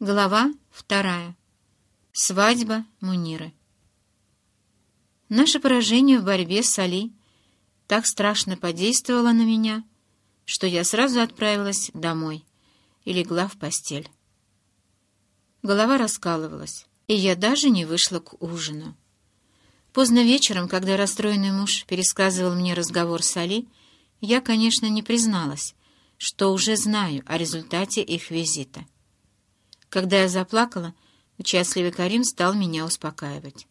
Глава вторая. Свадьба Муниры. Наше поражение в борьбе с Али так страшно подействовало на меня, что я сразу отправилась домой и легла в постель. Голова раскалывалась, и я даже не вышла к ужину. Поздно вечером, когда расстроенный муж пересказывал мне разговор с Али, я, конечно, не призналась, что уже знаю о результате их визита. Когда я заплакала, участливый Карим стал меня успокаивать.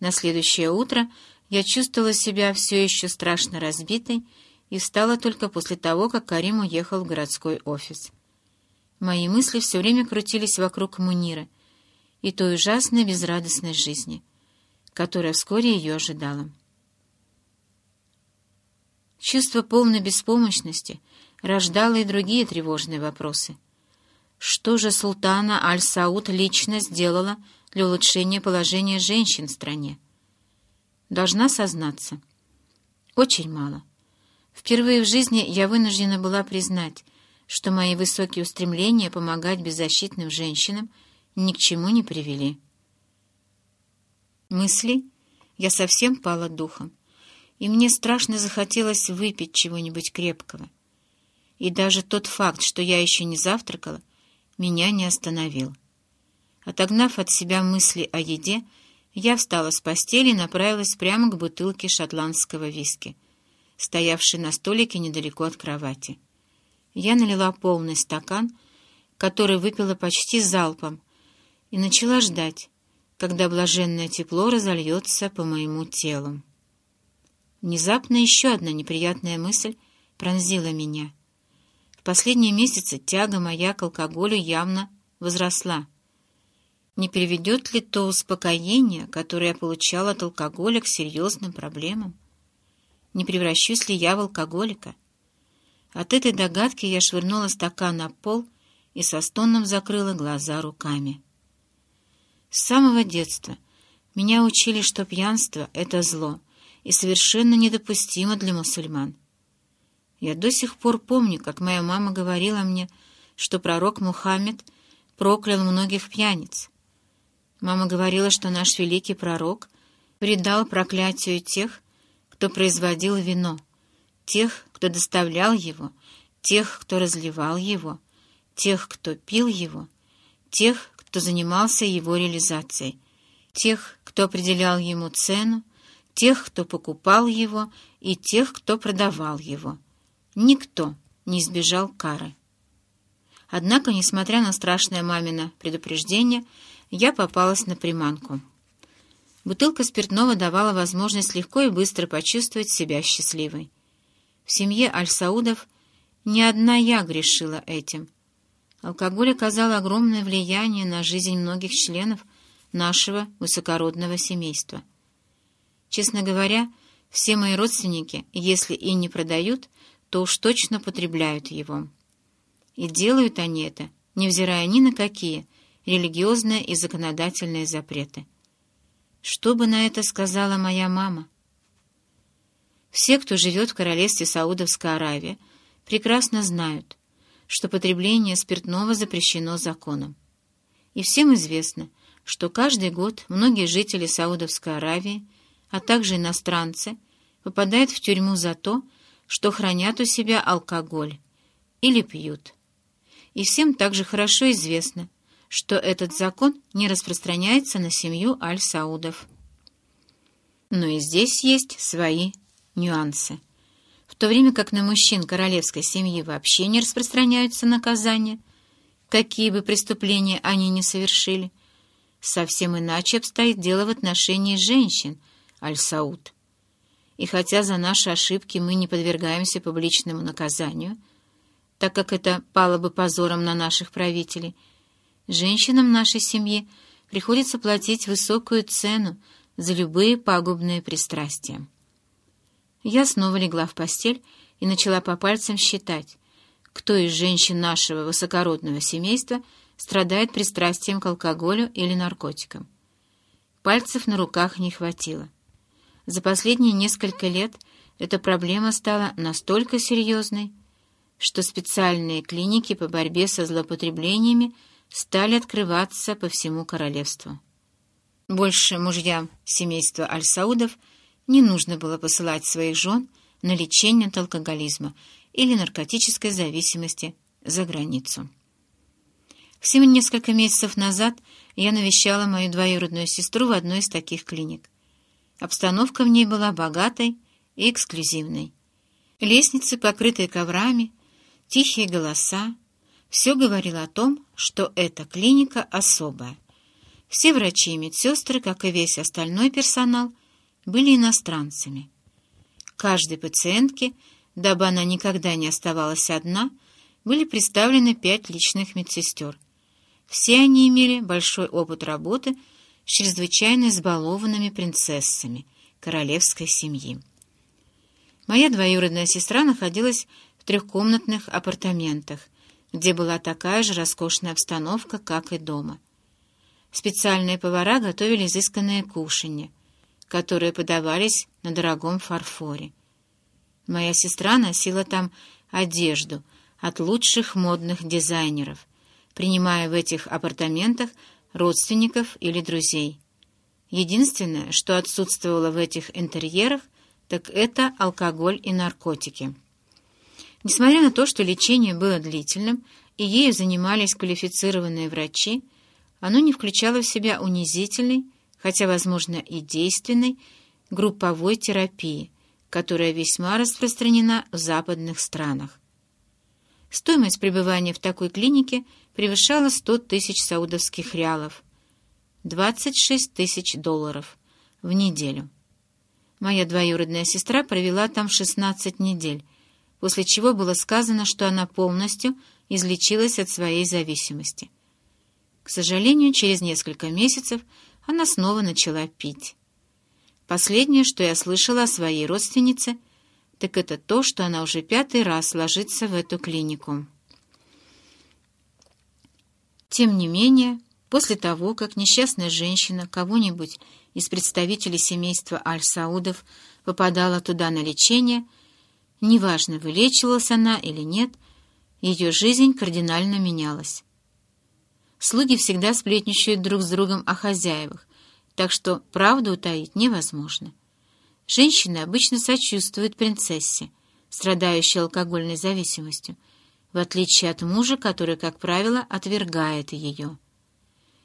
На следующее утро я чувствовала себя все еще страшно разбитой и встала только после того, как Карим уехал в городской офис. Мои мысли все время крутились вокруг Мунира и той ужасной безрадостной жизни, которая вскоре ее ожидала. Чувство полной беспомощности рождало и другие тревожные вопросы — что же султана Аль-Сауд лично сделала для улучшения положения женщин в стране? Должна сознаться. Очень мало. Впервые в жизни я вынуждена была признать, что мои высокие устремления помогать беззащитным женщинам ни к чему не привели. Мысли я совсем пала духом, и мне страшно захотелось выпить чего-нибудь крепкого. И даже тот факт, что я еще не завтракала, меня не остановил. Отогнав от себя мысли о еде, я встала с постели и направилась прямо к бутылке шотландского виски, стоявшей на столике недалеко от кровати. Я налила полный стакан, который выпила почти залпом, и начала ждать, когда блаженное тепло разольется по моему телу. Внезапно еще одна неприятная мысль пронзила меня — последние месяцы тяга моя к алкоголю явно возросла. Не приведет ли то успокоение, которое я получала от алкоголя, к серьезным проблемам? Не превращусь ли я в алкоголика? От этой догадки я швырнула стакан на пол и со стоном закрыла глаза руками. С самого детства меня учили, что пьянство — это зло и совершенно недопустимо для мусульман. Я до сих пор помню, как моя мама говорила мне, что пророк Мухаммед проклял многих пьяниц. Мама говорила, что наш великий пророк предал проклятию тех, кто производил вино, тех, кто доставлял его, тех, кто разливал его, тех, кто пил его, тех, кто занимался его реализацией, тех, кто определял ему цену, тех, кто покупал его, и тех, кто продавал его. Никто не избежал кары. Однако, несмотря на страшное мамино предупреждение, я попалась на приманку. Бутылка спиртного давала возможность легко и быстро почувствовать себя счастливой. В семье Аль-Саудов ни одна я грешила этим. Алкоголь оказал огромное влияние на жизнь многих членов нашего высокородного семейства. Честно говоря, все мои родственники, если и не продают, то уж точно потребляют его. И делают они это, невзирая ни на какие религиозные и законодательные запреты. Что бы на это сказала моя мама? Все, кто живет в королевстве Саудовской Аравии, прекрасно знают, что потребление спиртного запрещено законом. И всем известно, что каждый год многие жители Саудовской Аравии, а также иностранцы, попадают в тюрьму за то, что хранят у себя алкоголь или пьют. И всем также хорошо известно, что этот закон не распространяется на семью Аль-Саудов. Но и здесь есть свои нюансы. В то время как на мужчин королевской семьи вообще не распространяются наказания, какие бы преступления они ни совершили, совсем иначе обстоит дело в отношении женщин Аль-Сауд. И хотя за наши ошибки мы не подвергаемся публичному наказанию, так как это пало бы позором на наших правителей, женщинам нашей семьи приходится платить высокую цену за любые пагубные пристрастия. Я снова легла в постель и начала по пальцам считать, кто из женщин нашего высокородного семейства страдает пристрастием к алкоголю или наркотикам. Пальцев на руках не хватило. За последние несколько лет эта проблема стала настолько серьезной, что специальные клиники по борьбе со злоупотреблениями стали открываться по всему королевству. Больше мужьям семейства Аль-Саудов не нужно было посылать своих жен на лечение от алкоголизма или наркотической зависимости за границу. Всего несколько месяцев назад я навещала мою двоюродную сестру в одной из таких клиник. Обстановка в ней была богатой и эксклюзивной. Лестницы, покрытые коврами, тихие голоса — все говорило о том, что эта клиника особая. Все врачи и медсестры, как и весь остальной персонал, были иностранцами. Каждой пациентке, дабы она никогда не оставалась одна, были представлены пять личных медсестер — все они имели большой опыт работы с чрезвычайно избалованными принцессами королевской семьи. Моя двоюродная сестра находилась в трехкомнатных апартаментах, где была такая же роскошная обстановка, как и дома. Специальные повара готовили изысканные кушанья, которые подавались на дорогом фарфоре. Моя сестра носила там одежду от лучших модных дизайнеров, принимая в этих апартаментах родственников или друзей. Единственное, что отсутствовало в этих интерьерах, так это алкоголь и наркотики. Несмотря на то, что лечение было длительным и ею занимались квалифицированные врачи, оно не включало в себя унизительной, хотя, возможно, и действенной, групповой терапии, которая весьма распространена в западных странах. Стоимость пребывания в такой клинике превышала 100 тысяч саудовских реалов, 26 тысяч долларов в неделю. Моя двоюродная сестра провела там 16 недель, после чего было сказано, что она полностью излечилась от своей зависимости. К сожалению, через несколько месяцев она снова начала пить. Последнее, что я слышала о своей родственнице — так это то, что она уже пятый раз ложится в эту клинику. Тем не менее, после того, как несчастная женщина кого-нибудь из представителей семейства Аль-Саудов попадала туда на лечение, неважно, вылечивалась она или нет, ее жизнь кардинально менялась. Слуги всегда сплетничают друг с другом о хозяевах, так что правду утаить невозможно. Женщины обычно сочувствуют принцессе, страдающей алкогольной зависимостью, в отличие от мужа, который, как правило, отвергает ее.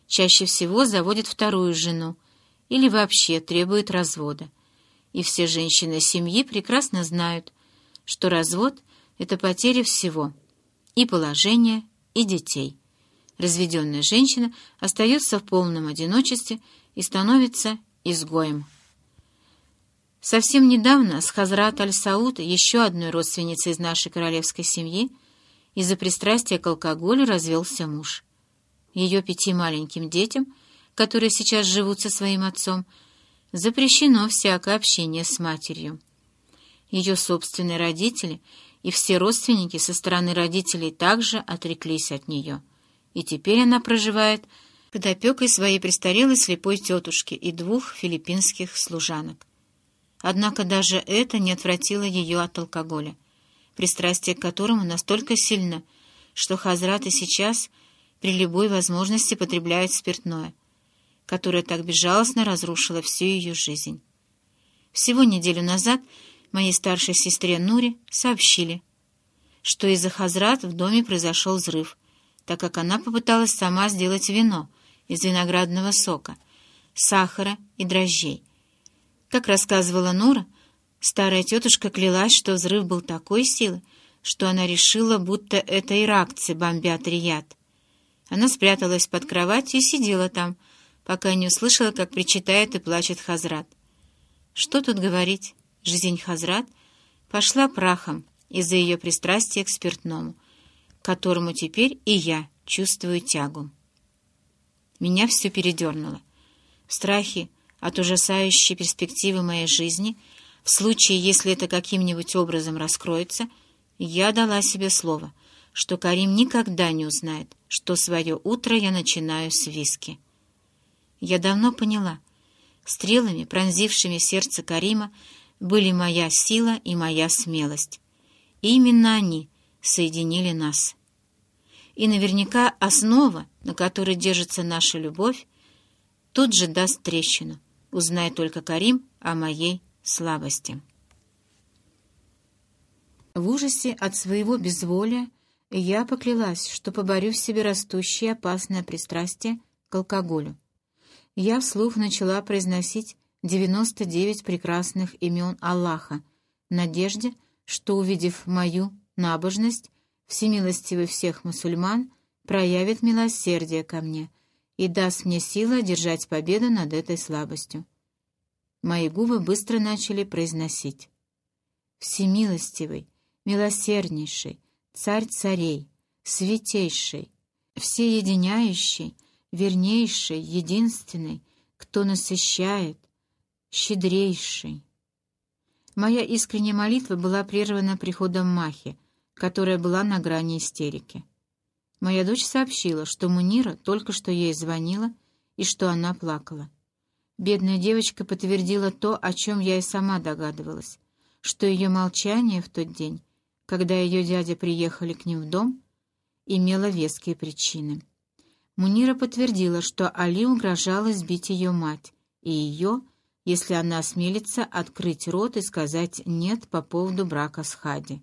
Чаще всего заводит вторую жену или вообще требует развода. И все женщины семьи прекрасно знают, что развод — это потеря всего — и положения, и детей. Разведенная женщина остается в полном одиночестве и становится изгоем. Совсем недавно с Хазрат Аль-Сауд, еще одной родственницей из нашей королевской семьи, из-за пристрастия к алкоголю развелся муж. Ее пяти маленьким детям, которые сейчас живут со своим отцом, запрещено всякое общение с матерью. Ее собственные родители и все родственники со стороны родителей также отреклись от нее, и теперь она проживает под опекой своей престарелой слепой тетушки и двух филиппинских служанок. Однако даже это не отвратило ее от алкоголя, пристрастие к которому настолько сильно, что Хазрат и сейчас при любой возможности потребляет спиртное, которое так безжалостно разрушило всю ее жизнь. Всего неделю назад моей старшей сестре Нуре сообщили, что из-за Хазрат в доме произошел взрыв, так как она попыталась сама сделать вино из виноградного сока, сахара и дрожжей, как рассказывала Нора, старая тетушка клялась, что взрыв был такой силы, что она решила, будто это иракцы бомбят Рияд. Она спряталась под кроватью и сидела там, пока не услышала, как причитает и плачет Хазрат. Что тут говорить, жизнь Хазрат пошла прахом из-за ее пристрастия к спиртному, которому теперь и я чувствую тягу. Меня все передернуло. В страхе от ужасающей перспективы моей жизни, в случае, если это каким-нибудь образом раскроется, я дала себе слово, что Карим никогда не узнает, что свое утро я начинаю с виски. Я давно поняла, стрелами, пронзившими сердце Карима, были моя сила и моя смелость. И именно они соединили нас. И наверняка основа на которой держится наша любовь, тут же даст трещину, узнай только Карим о моей слабости. В ужасе от своего безволия я поклялась, что поборю в себе растущее опасное пристрастие к алкоголю. Я вслух начала произносить 99 прекрасных имен Аллаха, в надежде, что, увидев мою набожность, всемилостивый всех мусульман проявит милосердие ко мне и даст мне силы одержать победу над этой слабостью. Мои губы быстро начали произносить. «Всемилостивый, милосерднейший, царь царей, святейший, всеединяющий, вернейший, единственный, кто насыщает, щедрейший». Моя искренняя молитва была прервана приходом Махи, которая была на грани истерики. Моя дочь сообщила, что Мунира только что ей звонила и что она плакала. Бедная девочка подтвердила то, о чем я и сама догадывалась, что ее молчание в тот день, когда ее дядя приехали к ним в дом, имело веские причины. Мунира подтвердила, что Али угрожал избить ее мать, и ее, если она осмелится, открыть рот и сказать «нет» по поводу брака с Хади.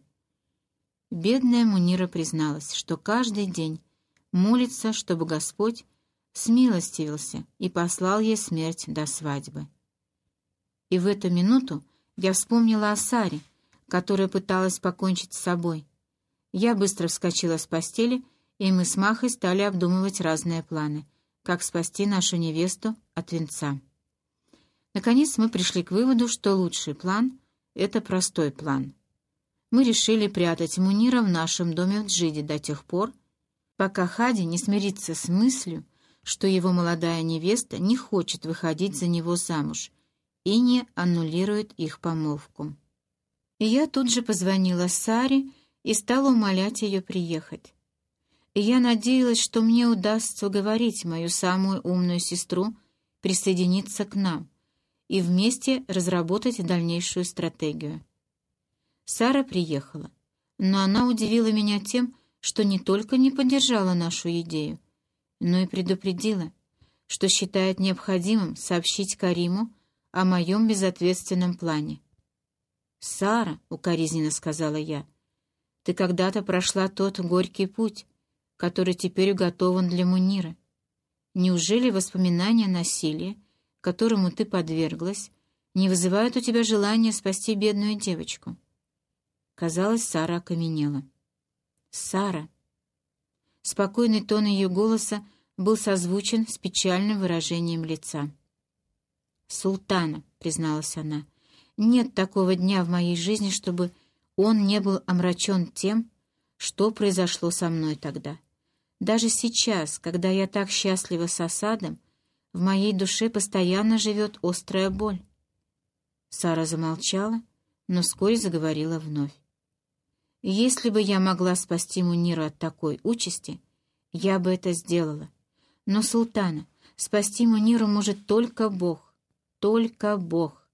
Бедная Мунира призналась, что каждый день молится, чтобы Господь смилостивился и послал ей смерть до свадьбы. И в эту минуту я вспомнила о Саре, которая пыталась покончить с собой. Я быстро вскочила с постели, и мы с Махой стали обдумывать разные планы, как спасти нашу невесту от венца. Наконец мы пришли к выводу, что лучший план — это простой план — мы решили прятать Мунира в нашем доме в Джиде до тех пор, пока Хади не смирится с мыслью, что его молодая невеста не хочет выходить за него замуж и не аннулирует их помолвку. И я тут же позвонила Саре и стала умолять ее приехать. И я надеялась, что мне удастся уговорить мою самую умную сестру присоединиться к нам и вместе разработать дальнейшую стратегию. Сара приехала, но она удивила меня тем, что не только не поддержала нашу идею, но и предупредила, что считает необходимым сообщить Кариму о моем безответственном плане. «Сара», — укоризненно сказала я, — «ты когда-то прошла тот горький путь, который теперь уготован для Мунира. Неужели воспоминания о насилии, которому ты подверглась, не вызывают у тебя желания спасти бедную девочку?» Казалось, Сара окаменела. «Сара!» Спокойный тон ее голоса был созвучен с печальным выражением лица. «Султана», — призналась она, — «нет такого дня в моей жизни, чтобы он не был омрачен тем, что произошло со мной тогда. Даже сейчас, когда я так счастлива с осадом, в моей душе постоянно живет острая боль». Сара замолчала, но вскоре заговорила вновь. Если бы я могла спасти Муниру от такой участи, я бы это сделала. Но, султана, спасти Муниру может только Бог. Только Бог.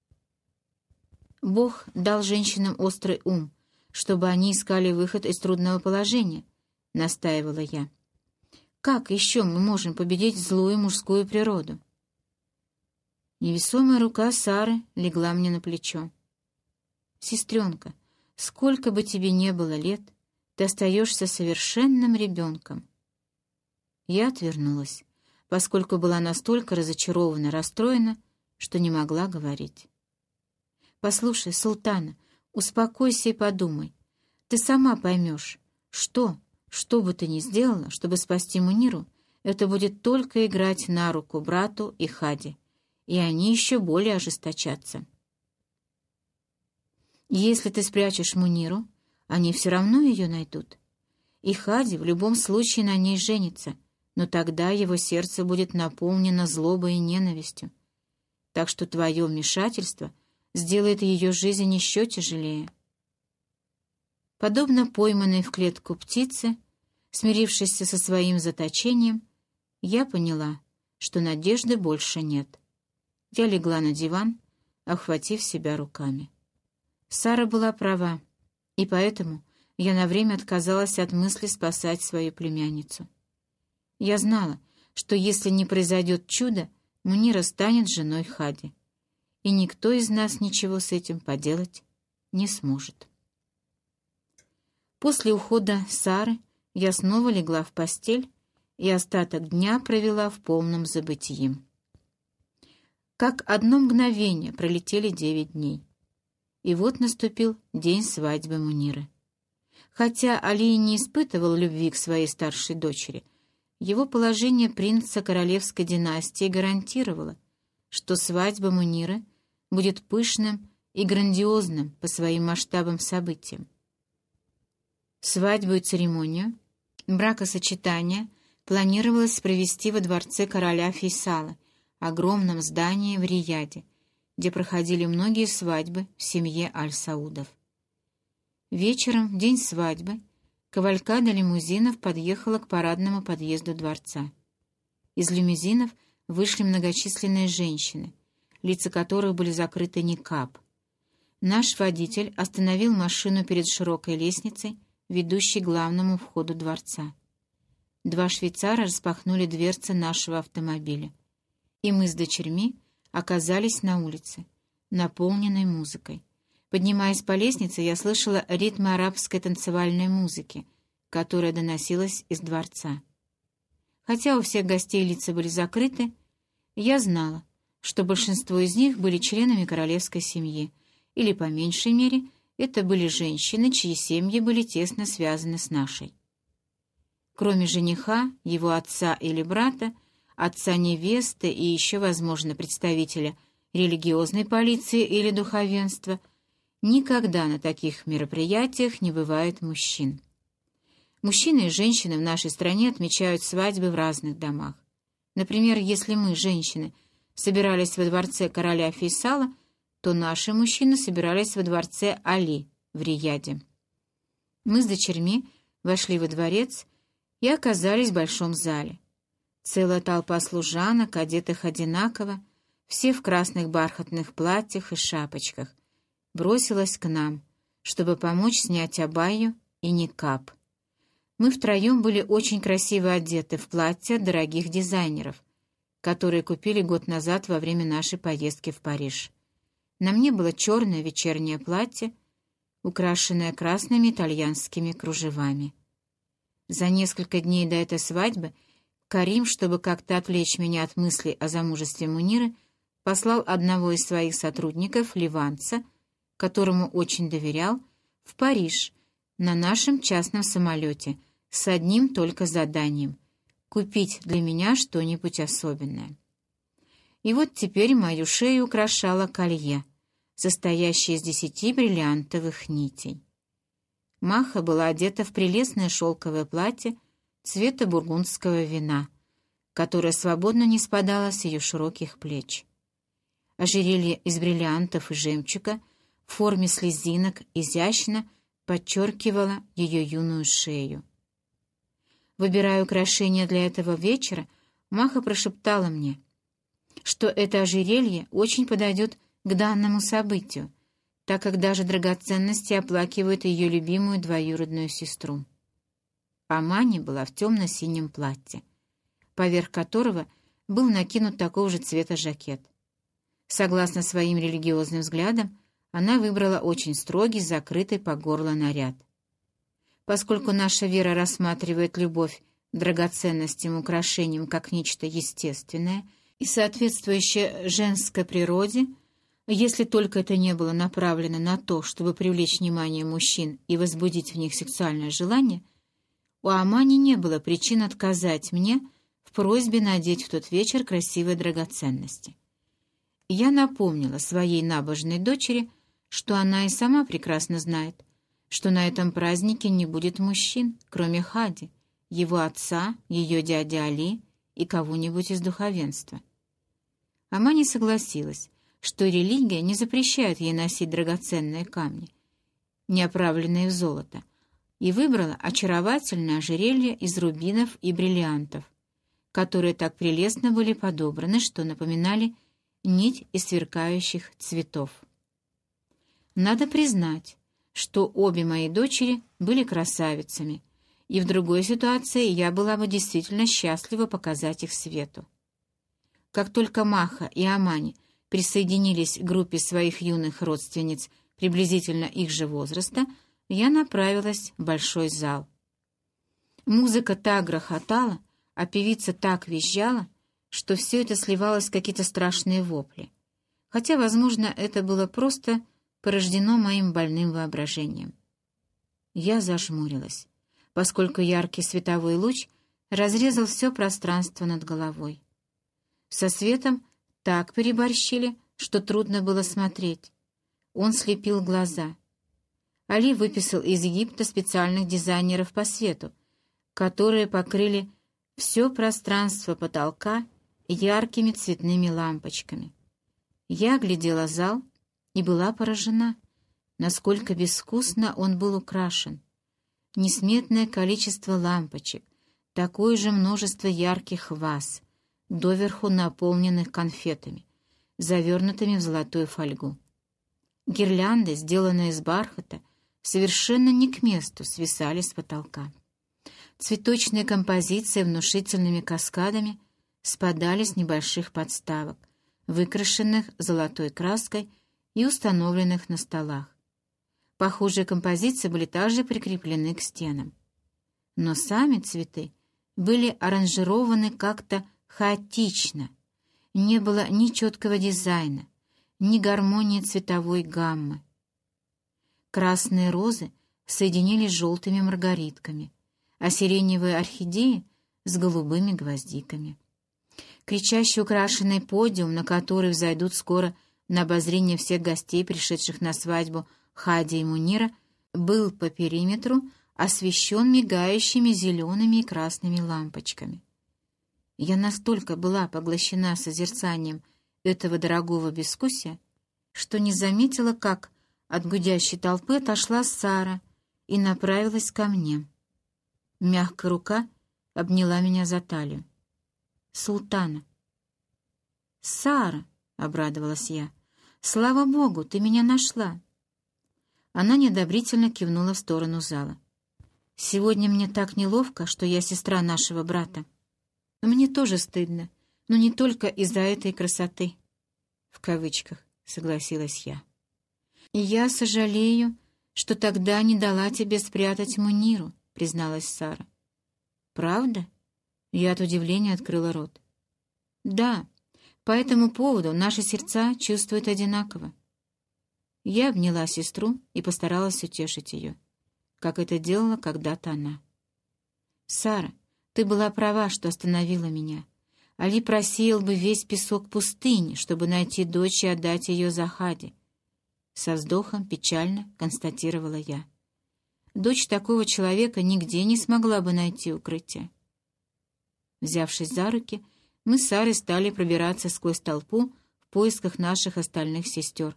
Бог дал женщинам острый ум, чтобы они искали выход из трудного положения, — настаивала я. Как еще мы можем победить злую мужскую природу? Невесомая рука Сары легла мне на плечо. «Сестренка, — Сколько бы тебе не было лет, ты остаешься совершенным ребенком. Я отвернулась, поскольку была настолько разочарована, расстроена, что не могла говорить. «Послушай, Султана, успокойся и подумай. Ты сама поймешь, что, что бы ты ни сделала, чтобы спасти Муниру, это будет только играть на руку брату и Хаде, и они еще более ожесточатся». Если ты спрячешь Муниру, они все равно ее найдут. И Хади в любом случае на ней женится, но тогда его сердце будет наполнено злобой и ненавистью. Так что твое вмешательство сделает ее жизнь еще тяжелее. Подобно пойманной в клетку птице, смирившейся со своим заточением, я поняла, что надежды больше нет. Я легла на диван, охватив себя руками. Сара была права, и поэтому я на время отказалась от мысли спасать свою племянницу. Я знала, что если не произойдет чудо, Мунира станет женой Хади, и никто из нас ничего с этим поделать не сможет. После ухода Сары я снова легла в постель и остаток дня провела в полном забытии. Как одно мгновение пролетели девять дней. И вот наступил день свадьбы Муниры. Хотя Али не испытывал любви к своей старшей дочери, его положение принца королевской династии гарантировало, что свадьба Муниры будет пышным и грандиозным по своим масштабам событиям. Свадьбу и церемонию бракосочетания планировалось провести во дворце короля Фейсала, огромном здании в Рияде, где проходили многие свадьбы в семье Аль-Саудов. Вечером, в день свадьбы, кавалькада лимузинов подъехала к парадному подъезду дворца. Из лимузинов вышли многочисленные женщины, лица которых были закрыты никап. Наш водитель остановил машину перед широкой лестницей, ведущей к главному входу дворца. Два швейцара распахнули дверцы нашего автомобиля — и мы с дочерьми оказались на улице, наполненной музыкой. Поднимаясь по лестнице, я слышала ритм арабской танцевальной музыки, которая доносилась из дворца. Хотя у всех гостей лица были закрыты, я знала, что большинство из них были членами королевской семьи, или, по меньшей мере, это были женщины, чьи семьи были тесно связаны с нашей. Кроме жениха, его отца или брата, отца невесты и еще, возможно, представителя религиозной полиции или духовенства, никогда на таких мероприятиях не бывает мужчин. Мужчины и женщины в нашей стране отмечают свадьбы в разных домах. Например, если мы, женщины, собирались во дворце короля Фейсала, то наши мужчины собирались во дворце Али в Рияде. Мы с дочерьми вошли во дворец и оказались в большом зале. Целая толпа служанок, одетых одинаково, все в красных бархатных платьях и шапочках, бросилась к нам, чтобы помочь снять абайю и никап. Мы втроем были очень красиво одеты в платья дорогих дизайнеров, которые купили год назад во время нашей поездки в Париж. На мне было черное вечернее платье, украшенное красными итальянскими кружевами. За несколько дней до этой свадьбы Карим, чтобы как-то отвлечь меня от мыслей о замужестве Муниры, послал одного из своих сотрудников, ливанца, которому очень доверял, в Париж на нашем частном самолете с одним только заданием — купить для меня что-нибудь особенное. И вот теперь мою шею украшало колье, состоящее из десяти бриллиантовых нитей. Маха была одета в прелестное шелковое платье цвета бургундского вина, которое свободно не спадало с ее широких плеч. Ожерелье из бриллиантов и жемчуга в форме слезинок изящно подчеркивало ее юную шею. Выбирая украшения для этого вечера, Маха прошептала мне, что это ожерелье очень подойдет к данному событию, так как даже драгоценности оплакивают ее любимую двоюродную сестру а Мани была в темно-синем платье, поверх которого был накинут такого же цвета жакет. Согласно своим религиозным взглядам, она выбрала очень строгий, закрытый по горло наряд. Поскольку наша вера рассматривает любовь драгоценностям украшениям как нечто естественное и соответствующее женской природе, если только это не было направлено на то, чтобы привлечь внимание мужчин и возбудить в них сексуальное желание – у Амани не было причин отказать мне в просьбе надеть в тот вечер красивые драгоценности. Я напомнила своей набожной дочери, что она и сама прекрасно знает, что на этом празднике не будет мужчин, кроме Хади, его отца, ее дяди Али и кого-нибудь из духовенства. Амани согласилась, что религия не запрещает ей носить драгоценные камни, не оправленные в золото, и выбрала очаровательное ожерелье из рубинов и бриллиантов, которые так прелестно были подобраны, что напоминали нить из сверкающих цветов. Надо признать, что обе мои дочери были красавицами, и в другой ситуации я была бы действительно счастлива показать их свету. Как только Маха и Амани присоединились к группе своих юных родственниц приблизительно их же возраста, я направилась в большой зал. Музыка так грохотала, а певица так визжала, что все это сливалось в какие-то страшные вопли. Хотя, возможно, это было просто порождено моим больным воображением. Я зажмурилась, поскольку яркий световой луч разрезал все пространство над головой. Со светом так переборщили, что трудно было смотреть. Он слепил глаза. Али выписал из Египта специальных дизайнеров по свету, которые покрыли все пространство потолка яркими цветными лампочками. Я глядела зал и была поражена, насколько безвкусно он был украшен. Несметное количество лампочек, такое же множество ярких ваз, доверху наполненных конфетами, завернутыми в золотую фольгу. Гирлянды, сделанные из бархата, совершенно не к месту свисали с потолка. Цветочные композиции внушительными каскадами спадали с небольших подставок, выкрашенных золотой краской и установленных на столах. Похожие композиции были также прикреплены к стенам. Но сами цветы были аранжированы как-то хаотично. Не было ни четкого дизайна, ни гармонии цветовой гаммы. Красные розы соединились с желтыми маргаритками, а сиреневые орхидеи с голубыми гвоздиками. Кричащий украшенный подиум, на который взойдут скоро на обозрение всех гостей, пришедших на свадьбу Хади и Мунира, был по периметру освещен мигающими зелеными и красными лампочками. Я настолько была поглощена созерцанием этого дорогого бескусия, что не заметила, как от гудящей толпы отошла Сара и направилась ко мне. Мягкая рука обняла меня за талию. «Султана!» «Сара!» — обрадовалась я. «Слава Богу, ты меня нашла!» Она неодобрительно кивнула в сторону зала. «Сегодня мне так неловко, что я сестра нашего брата. Мне тоже стыдно, но не только из-за этой красоты». В кавычках согласилась я. «Я сожалею, что тогда не дала тебе спрятать Муниру», призналась Сара. «Правда?» Я от удивления открыла рот. «Да, по этому поводу наши сердца чувствуют одинаково». Я обняла сестру и постаралась утешить ее, как это делала когда-то она. «Сара, ты была права, что остановила меня. Али просеял бы весь песок пустыни, чтобы найти дочь и отдать ее Захаде». Со вздохом печально констатировала я дочь такого человека нигде не смогла бы найти укрытие. Взявшись за руки, мы с Сарой стали пробираться сквозь толпу в поисках наших остальных сестер,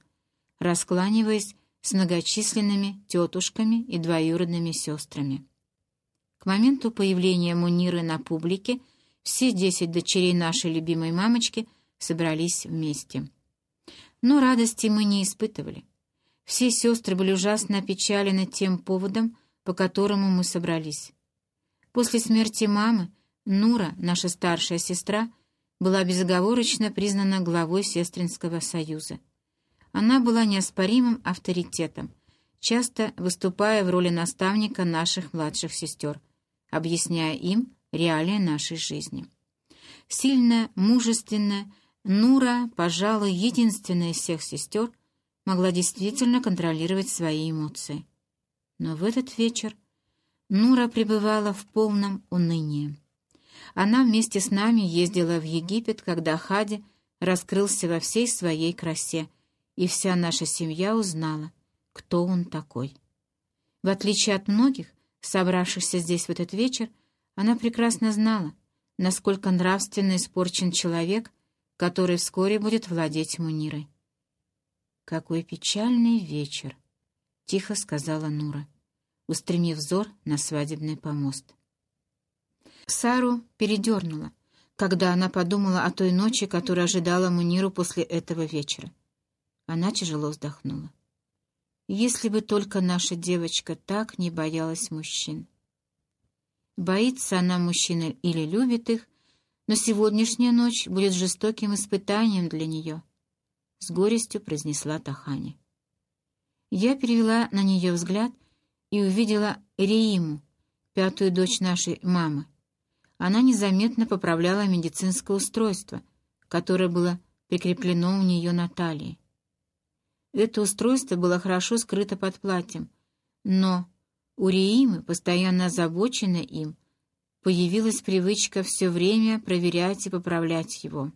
раскланиваясь с многочисленными тетушками и двоюродными сестрами. К моменту появления Муниры на публике все десять дочерей нашей любимой мамочки собрались вместе. Но радости мы не испытывали. Все сестры были ужасно опечалены тем поводом, по которому мы собрались. После смерти мамы Нура, наша старшая сестра, была безоговорочно признана главой сестринского союза. Она была неоспоримым авторитетом, часто выступая в роли наставника наших младших сестер, объясняя им реалии нашей жизни. Сильная, мужественная, Нура, пожалуй, единственная из всех сестер, могла действительно контролировать свои эмоции. Но в этот вечер Нура пребывала в полном унынии. Она вместе с нами ездила в Египет, когда Хади раскрылся во всей своей красе, и вся наша семья узнала, кто он такой. В отличие от многих, собравшихся здесь в этот вечер, она прекрасно знала, насколько нравственно испорчен человек, который вскоре будет владеть Мунирой. «Какой печальный вечер!» — тихо сказала Нура, устремив взор на свадебный помост. Сару передернула, когда она подумала о той ночи, которая ожидала Муниру после этого вечера. Она тяжело вздохнула. «Если бы только наша девочка так не боялась мужчин!» Боится она мужчины или любит их, но сегодняшняя ночь будет жестоким испытанием для нее, — с горестью произнесла Тахани. Я перевела на нее взгляд и увидела Реиму, пятую дочь нашей мамы. Она незаметно поправляла медицинское устройство, которое было прикреплено у нее на талии. Это устройство было хорошо скрыто под платьем, но у Реимы, постоянно озабоченной им, появилась привычка все время проверять и поправлять его.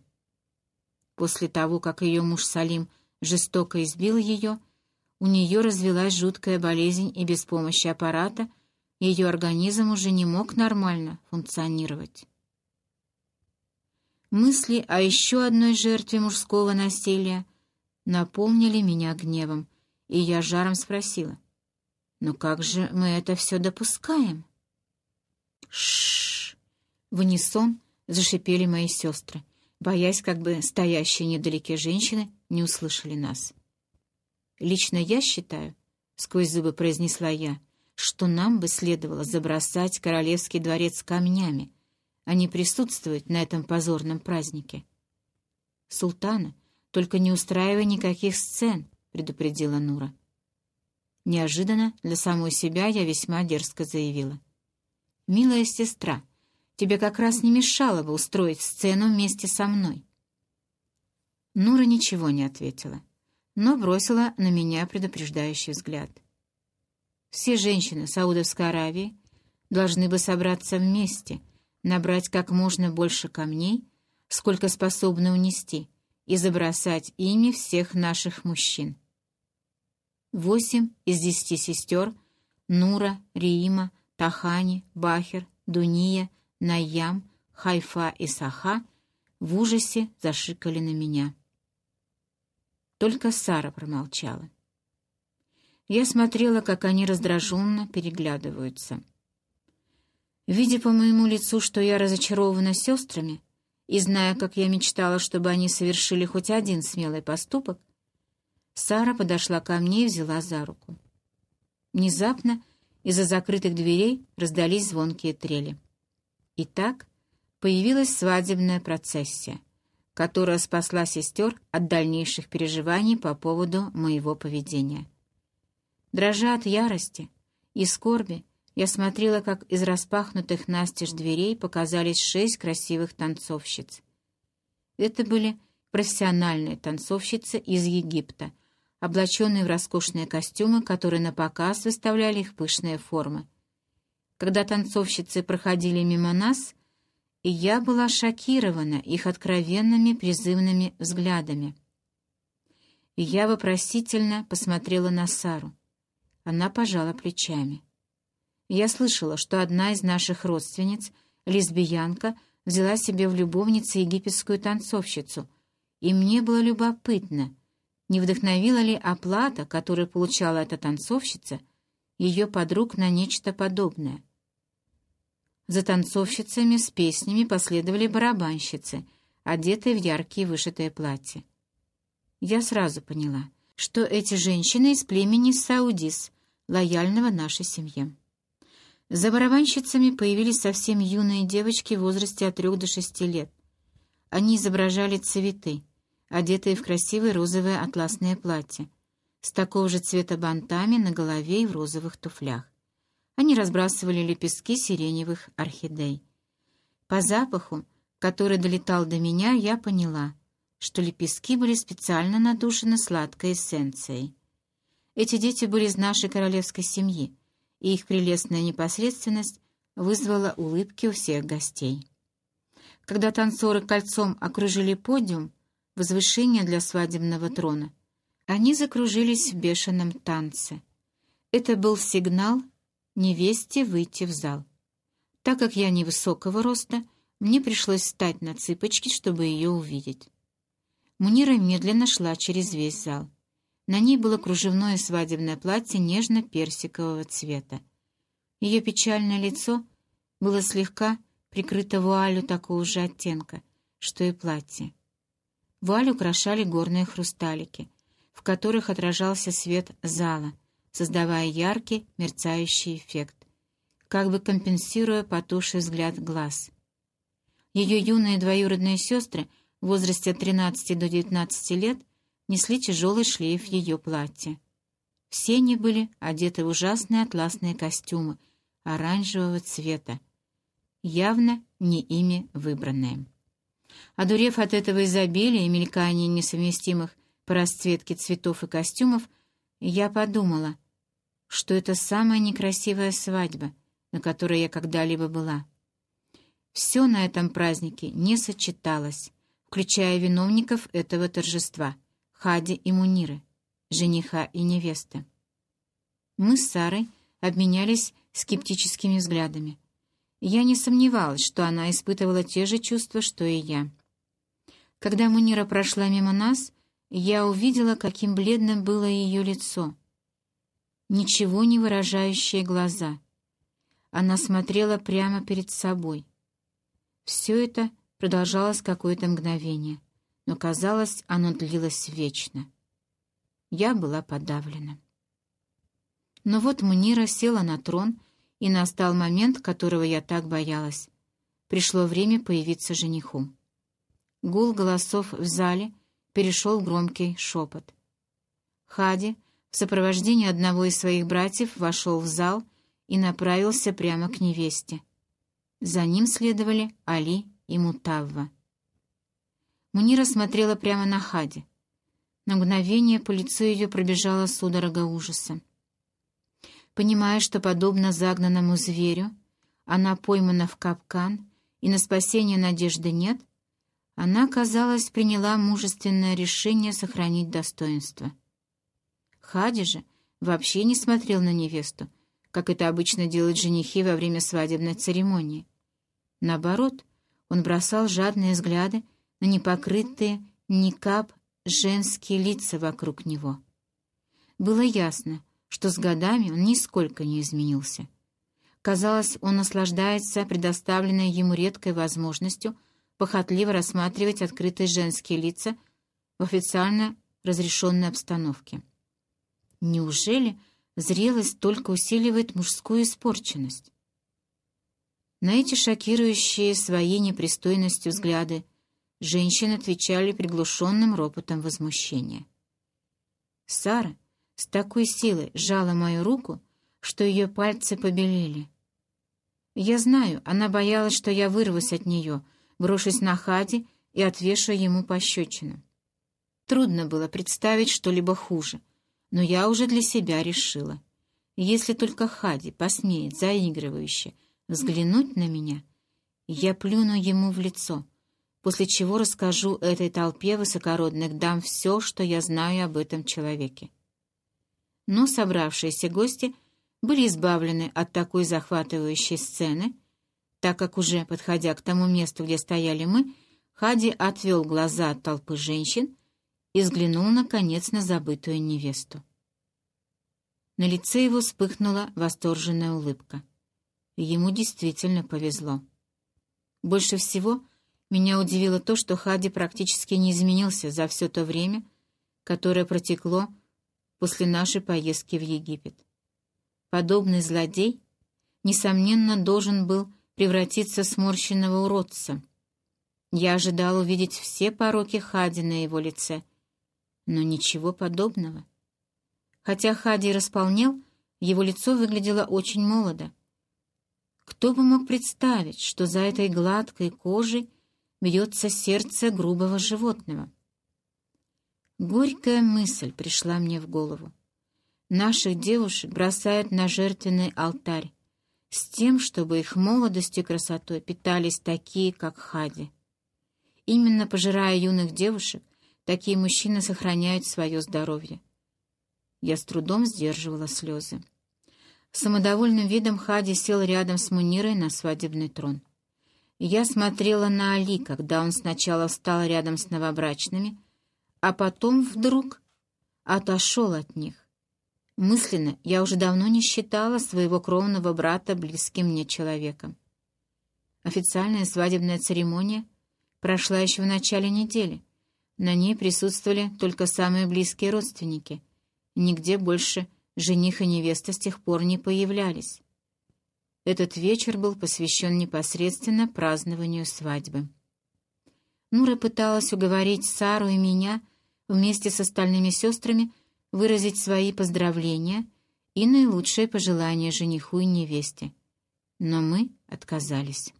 После того, как ее муж Салим жестоко избил ее, у нее развилась жуткая болезнь, и без помощи аппарата ее организм уже не мог нормально функционировать. Мысли о еще одной жертве мужского насилия наполнили меня гневом, и я жаром спросила, «Но как же мы это все допускаем?» Шш! В унисон зашипели мои сестры, боясь, как бы стоящие недалеке женщины не услышали нас. «Лично я считаю, — сквозь зубы произнесла я, — что нам бы следовало забросать королевский дворец камнями, а не присутствовать на этом позорном празднике. Султана, только не устраивай никаких сцен, — предупредила Нура. Неожиданно для самой себя я весьма дерзко заявила. «Милая сестра, тебе как раз не мешало бы устроить сцену вместе со мной». Нура ничего не ответила но бросила на меня предупреждающий взгляд. Все женщины Саудовской Аравии должны бы собраться вместе, набрать как можно больше камней, сколько способны унести, и забросать ими всех наших мужчин. Восемь из десяти сестер — Нура, Риима, Тахани, Бахер, Дуния, Наям, Хайфа и Саха — в ужасе зашикали на меня. Только Сара промолчала. Я смотрела, как они раздраженно переглядываются. Видя по моему лицу, что я разочарована сестрами, и зная, как я мечтала, чтобы они совершили хоть один смелый поступок, Сара подошла ко мне и взяла за руку. Внезапно из-за закрытых дверей раздались звонкие трели. Итак, появилась свадебная процессия — которая спасла сестер от дальнейших переживаний по поводу моего поведения. Дрожа от ярости и скорби, я смотрела, как из распахнутых настежь дверей показались шесть красивых танцовщиц. Это были профессиональные танцовщицы из Египта, облаченные в роскошные костюмы, которые на показ выставляли их пышные формы. Когда танцовщицы проходили мимо нас, и я была шокирована их откровенными призывными взглядами. И я вопросительно посмотрела на Сару. Она пожала плечами. Я слышала, что одна из наших родственниц, лесбиянка, взяла себе в любовнице египетскую танцовщицу, и мне было любопытно, не вдохновила ли оплата, которую получала эта танцовщица, ее подруг на нечто подобное — за танцовщицами с песнями последовали барабанщицы, одетые в яркие вышитые платья. Я сразу поняла, что эти женщины из племени Саудис, лояльного нашей семье. За барабанщицами появились совсем юные девочки в возрасте от трех до шести лет. Они изображали цветы, одетые в красивые розовые атласные платья, с такого же цвета бантами на голове и в розовых туфлях. Они разбрасывали лепестки сиреневых орхидей. По запаху, который долетал до меня, я поняла, что лепестки были специально надушены сладкой эссенцией. Эти дети были из нашей королевской семьи, и их прелестная непосредственность вызвала улыбки у всех гостей. Когда танцоры кольцом окружили подиум, возвышение для свадебного трона, они закружились в бешеном танце. Это был сигнал невесте выйти в зал. Так как я невысокого роста, мне пришлось встать на цыпочки, чтобы ее увидеть. Мунира медленно шла через весь зал. На ней было кружевное свадебное платье нежно-персикового цвета. Ее печальное лицо было слегка прикрыто вуалью такого же оттенка, что и платье. Вуаль украшали горные хрусталики, в которых отражался свет зала — создавая яркий, мерцающий эффект. как бы компенсируя потухший взгляд глаз. Ее юные двоюродные сестры в возрасте от 13 до 19 лет несли тяжелый шлейф ее платья. Все они были одеты в ужасные атласные костюмы оранжевого цвета, явно не ими выбранные. Одурев от этого изобилия и мелькания несовместимых по расцветке цветов и костюмов, я подумала, что это самая некрасивая свадьба, на которой я когда-либо была. Все на этом празднике не сочеталось, включая виновников этого торжества — Хади и Муниры, жениха и невесты. Мы с Сарой обменялись скептическими взглядами. Я не сомневалась, что она испытывала те же чувства, что и я. Когда Мунира прошла мимо нас, я увидела, каким бледным было ее лицо. Ничего не выражающие глаза. Она смотрела прямо перед собой. Все это продолжалось какое-то мгновение, но, казалось, оно длилось вечно. Я была подавлена. Но вот Мунира села на трон, и настал момент, которого я так боялась. Пришло время появиться жениху. Гул голосов в зале перешел громкий шепот. Хади в сопровождении одного из своих братьев вошел в зал и направился прямо к невесте. За ним следовали Али и Мутавва. Мунира смотрела прямо на Хади. На мгновение по лицу ее пробежала судорога ужаса. Понимая, что, подобно загнанному зверю, она поймана в капкан и на спасение надежды нет, она, казалось, приняла мужественное решение сохранить достоинство. Хади же вообще не смотрел на невесту, как это обычно делают женихи во время свадебной церемонии. Наоборот, он бросал жадные взгляды на непокрытые никап женские лица вокруг него. Было ясно, что с годами он нисколько не изменился. Казалось, он наслаждается предоставленной ему редкой возможностью похотливо рассматривать открытые женские лица в официально разрешенной обстановке. Неужели зрелость только усиливает мужскую испорченность? На эти шокирующие своей непристойностью взгляды женщины отвечали приглушенным ропотом возмущения. Сара с такой силой сжала мою руку, что ее пальцы побелели. Я знаю, она боялась, что я вырвусь от нее, брошусь на Хади и отвешу ему пощечину. Трудно было представить что-либо хуже, но я уже для себя решила. Если только Хади посмеет заигрывающе взглянуть на меня, я плюну ему в лицо, после чего расскажу этой толпе высокородных дам все, что я знаю об этом человеке. Но собравшиеся гости были избавлены от такой захватывающей сцены, так как уже, подходя к тому месту, где стояли мы, Хади отвел глаза от толпы женщин и взглянул, наконец, на забытую невесту. На лице его вспыхнула восторженная улыбка — Ему действительно повезло. Больше всего меня удивило то, что Хади практически не изменился за все то время, которое протекло после нашей поездки в Египет. Подобный злодей, несомненно, должен был превратиться в сморщенного уродца. Я ожидал увидеть все пороки Хади на его лице, но ничего подобного. Хотя Хади располнел, его лицо выглядело очень молодо. Кто бы мог представить, что за этой гладкой кожей бьется сердце грубого животного? Горькая мысль пришла мне в голову. Наших девушек бросают на жертвенный алтарь с тем, чтобы их молодостью и красотой питались такие, как Хади. Именно пожирая юных девушек, такие мужчины сохраняют свое здоровье. Я с трудом сдерживала слезы. Самодовольным видом Хади сел рядом с Мунирой на свадебный трон. Я смотрела на Али, когда он сначала встал рядом с новобрачными, а потом вдруг отошел от них. Мысленно я уже давно не считала своего кровного брата близким мне человеком. Официальная свадебная церемония прошла еще в начале недели. На ней присутствовали только самые близкие родственники. Нигде больше жених и невеста с тех пор не появлялись. Этот вечер был посвящен непосредственно празднованию свадьбы. Нура пыталась уговорить Сару и меня вместе с остальными сестрами выразить свои поздравления и наилучшие пожелания жениху и невесте. Но мы отказались.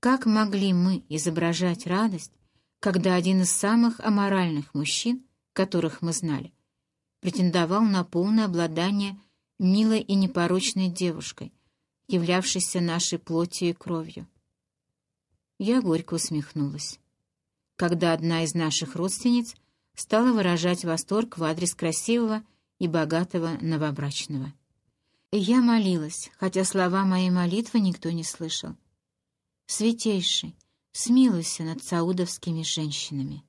Как могли мы изображать радость, когда один из самых аморальных мужчин, которых мы знали, претендовал на полное обладание милой и непорочной девушкой, являвшейся нашей плотью и кровью. Я горько усмехнулась, когда одна из наших родственниц стала выражать восторг в адрес красивого и богатого новобрачного. Я молилась, хотя слова моей молитвы никто не слышал. «Святейший, смилуйся над саудовскими женщинами».